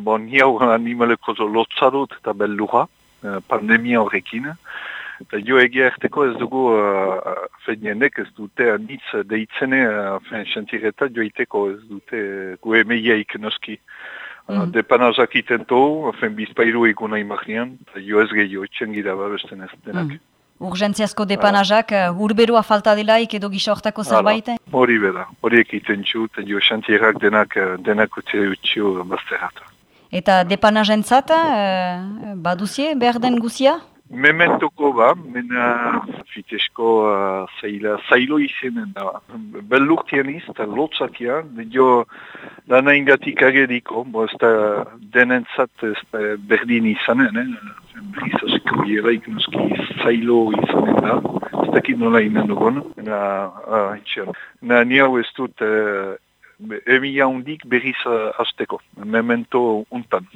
bon, ni hau animaleko zo lotzarut eta bellura, pandemia horrekin. Eta jo egia erteko ez dugu uh, feinienek ez dute anitz deitzene uh, xantireta joiteko ez dute gu emeiaik noski. Mm -hmm. Depanazak iten tohu, bizpairu eguna imaginan, eta jo ez gehiago, txengira babesten ez denak. Mm -hmm. Urgentziazko depanazak, uh, urberua falta delaik edo gisa hortako zerbait? Hori bera, hori ekiten txu, eta jo xantierak denak, denak utzere utxio bazteratu. Eta depanazentzat, uh, baduzie, behar den guzia? Mementoko ba, mena fitesko uh, zaila, zailo izenen da. Bellurtien iz, eta lotzakia, jo lana ingatik ageriko, bo ez da denentzat ez da berdin izanen, eh? Brizazko hieraik nuski zailo izanen da, ez dakit nola inen dugun. Na, uh, na ni hau ez dut, uh, emi jaundik berriz uh, azteko, memento untan.